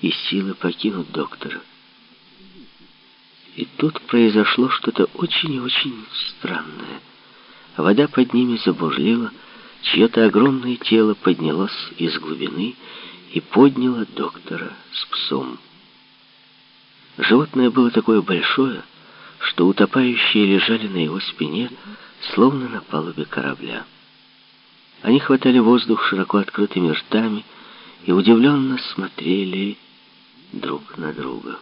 и силы покинут доктора. И тут произошло что-то очень и очень странное. Вода под ними забурлила, чье-то огромное тело поднялось из глубины и подняло доктора с псом. Животное было такое большое, что утопающие лежали на его спине, словно на палубе корабля. Они хватали воздух широко открытыми ртами и удивленно смотрели друг на друга.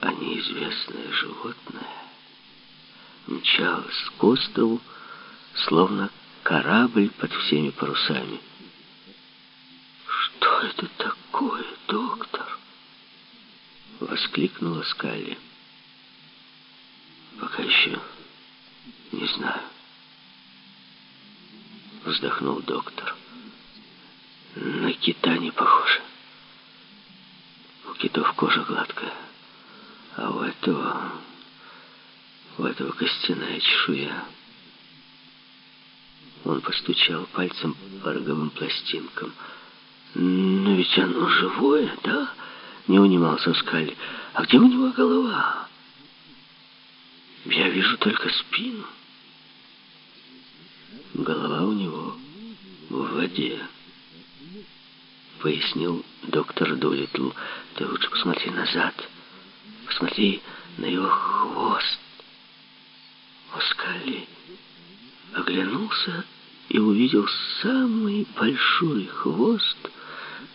А неизвестное животное мчалось к острову, словно корабль под всеми парусами. «Что это такое, доктор?» — воскликнула Скалли. «Пока еще не знаю», — вздохнул доктор. «На кита не похоже. Китов кожа гладкая, а у этого... у этого костяная чешуя». Он постучал пальцем по роговым пластинкам. «Но ведь оно живое, да?» Не унимался Скаль. «А где у него голова?» «Я вижу только спину». «Голова у него в воде», — пояснил доктор Дулитл. «Ты лучше посмотри назад. Посмотри на его хвост». Оскали оглянулся и увидел самый большой хвост,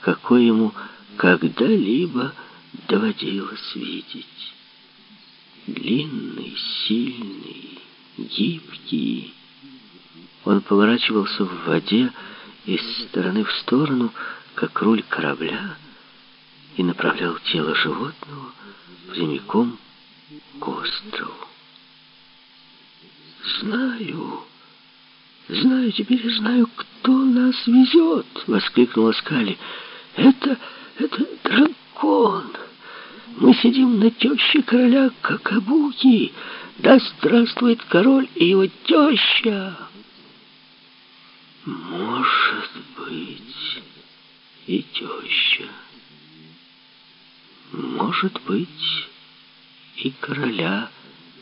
какой ему когда-либо доводилось видеть. Длинный, сильный, гибкий. Он поворачивался в воде из стороны в сторону, как руль корабля, и направлял тело животного прямиком к острову. «Знаю, знаю, теперь знаю, кто нас везет!» — воскликнула Скали. «Это это дракон. Мы сидим на теще короля Какабуки. Да здравствует король и его теща. Может быть, и теща. Может быть, и короля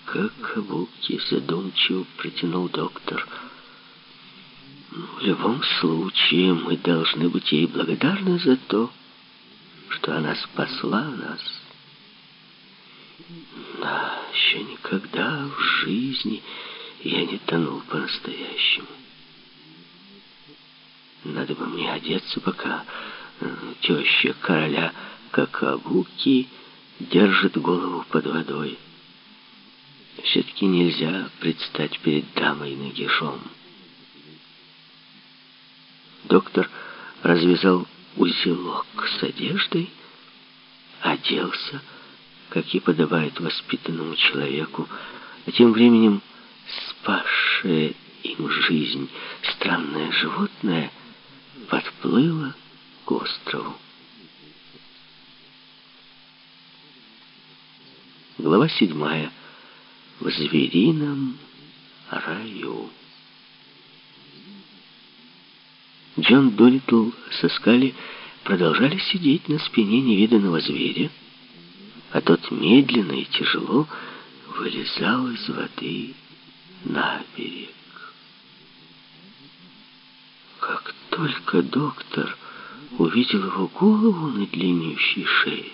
Какабуки, задумчиво протянул доктор. В любом случае, мы должны быть ей благодарны за то, что она спасла нас. Да, еще никогда в жизни я не тонул по-настоящему. Надо бы мне одеться, пока э, теща короля Какабуки держит голову под водой. Все-таки нельзя предстать перед дамой нагишом. Доктор развязал узелок с одеждой, оделся, как и подобает воспитанному человеку, а тем временем спасшее им жизнь странное животное подплыло к острову. Глава седьмая. В зверином раю. Джон Долитл со Скали продолжали сидеть на спине невиданного зверя, а тот медленно и тяжело вылезал из воды на берег. Как только доктор увидел его голову на длиннющей шее,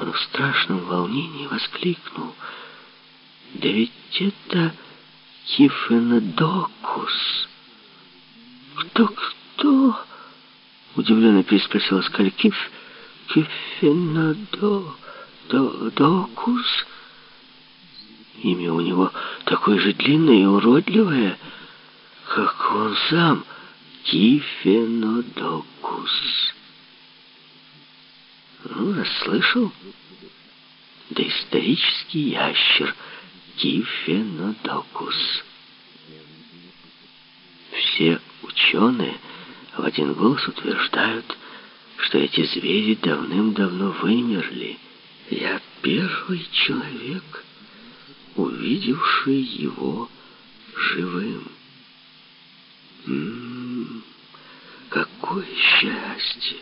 он в страшном волнении воскликнул, «Да ведь это Кифенодокус!» «Кто, кто?» — удивленно переспросила Скаль. «Киф... Кифенодо... До... Докус?» Имя у него такое же длинное и уродливое, как он сам. Кифенодокус. Ну, расслышал? Доисторический ящер Кифенодокус. Все ученые в один голос утверждают, что эти звери давным-давно вымерли. Я первый человек, увидевший его живым. М -м -м, какое счастье!